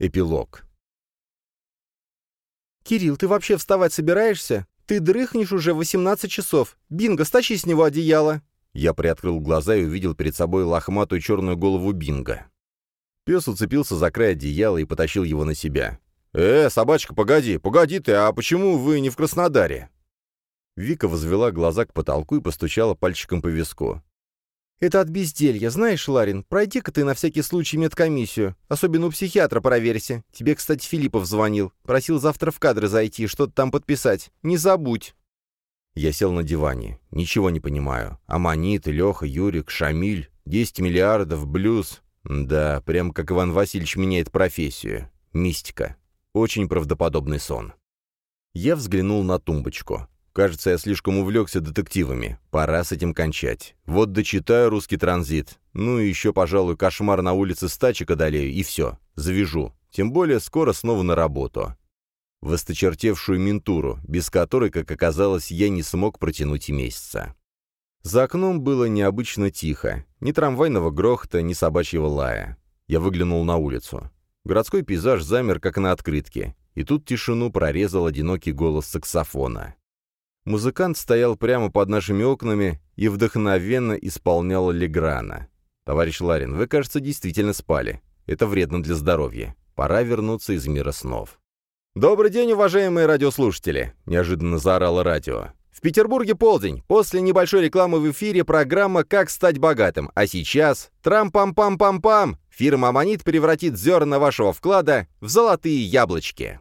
Эпилог. «Кирилл, ты вообще вставать собираешься? Ты дрыхнешь уже 18 часов. Бинго, стащи с него одеяло!» Я приоткрыл глаза и увидел перед собой лохматую черную голову Бинго. Пес уцепился за край одеяла и потащил его на себя. «Э, собачка, погоди, погоди ты, а почему вы не в Краснодаре?» Вика возвела глаза к потолку и постучала пальчиком по виску. «Это от безделья. Знаешь, Ларин, пройди-ка ты на всякий случай медкомиссию. Особенно у психиатра проверься. Тебе, кстати, Филиппов звонил. Просил завтра в кадры зайти, что-то там подписать. Не забудь». Я сел на диване. Ничего не понимаю. Аманит, Леха, Юрик, Шамиль, 10 миллиардов, блюз. Да, прям как Иван Васильевич меняет профессию. Мистика. Очень правдоподобный сон. Я взглянул на тумбочку. Кажется, я слишком увлекся детективами. Пора с этим кончать. Вот дочитаю «Русский транзит». Ну и еще, пожалуй, кошмар на улице Стачек одолею, и все. Завяжу. Тем более скоро снова на работу. В ментуру, без которой, как оказалось, я не смог протянуть и месяца. За окном было необычно тихо. Ни трамвайного грохота, ни собачьего лая. Я выглянул на улицу. Городской пейзаж замер, как на открытке. И тут тишину прорезал одинокий голос саксофона. Музыкант стоял прямо под нашими окнами и вдохновенно исполнял Леграна. «Товарищ Ларин, вы, кажется, действительно спали. Это вредно для здоровья. Пора вернуться из мира снов». «Добрый день, уважаемые радиослушатели!» — неожиданно заорало радио. «В Петербурге полдень. После небольшой рекламы в эфире программа «Как стать богатым». А сейчас трам-пам-пам-пам-пам! Фирма «Амонит» превратит зерна вашего вклада в золотые яблочки.